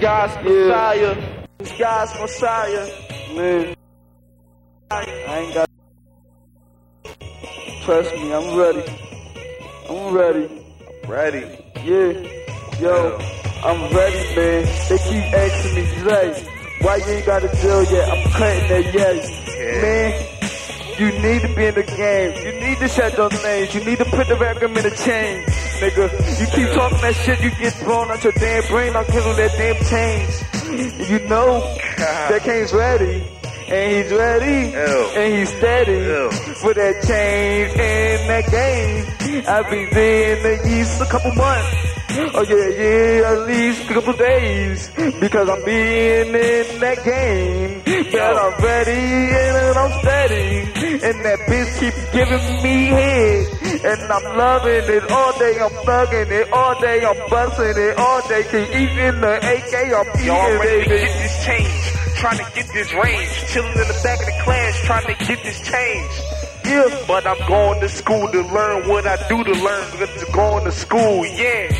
God's Messiah. God's Messiah. Man, I ain't got. Trust me, I'm ready. I'm ready. I'm Ready. Yeah, yo, I'm ready, man. They keep asking me, Dre, why you ain't got a deal yet? I'm cutting that yes. Yeah. Man, you need to be in the game. You need to shut those names. You need to put the vacuum in the chain, nigga. You keep talking that shit, you get thrown out your damn brain. I'll kill that damn change. You know that Kane's ready. And he's ready, Ew. and he's steady Ew. for that change in that game. I've been there in the East a couple months. Oh yeah, yeah, at least a couple days. Because I'm being in that game. But I'm ready and I'm steady. And that bitch keeps giving me head. And I'm loving it all day. I'm thugging it all day. I'm busting it all day. Keep eating the AK. I'm Y'all eating, ready to get this change. Trying to get this range. Chilling in the back of the class. Trying to get this change. Yeah. But I'm going to school to learn what I do to learn. I'm going to school, yeah.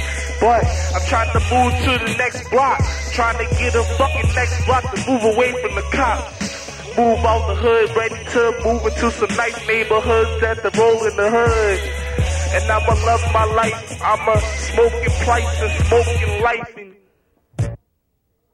But I'm trying to move to the next block. Trying to get a fucking next block to move away from the cops. Move out the hood, ready to move into some nice neighborhoods that the roll in the hood. And I'ma love my life. I'ma smoking plights and smoking life and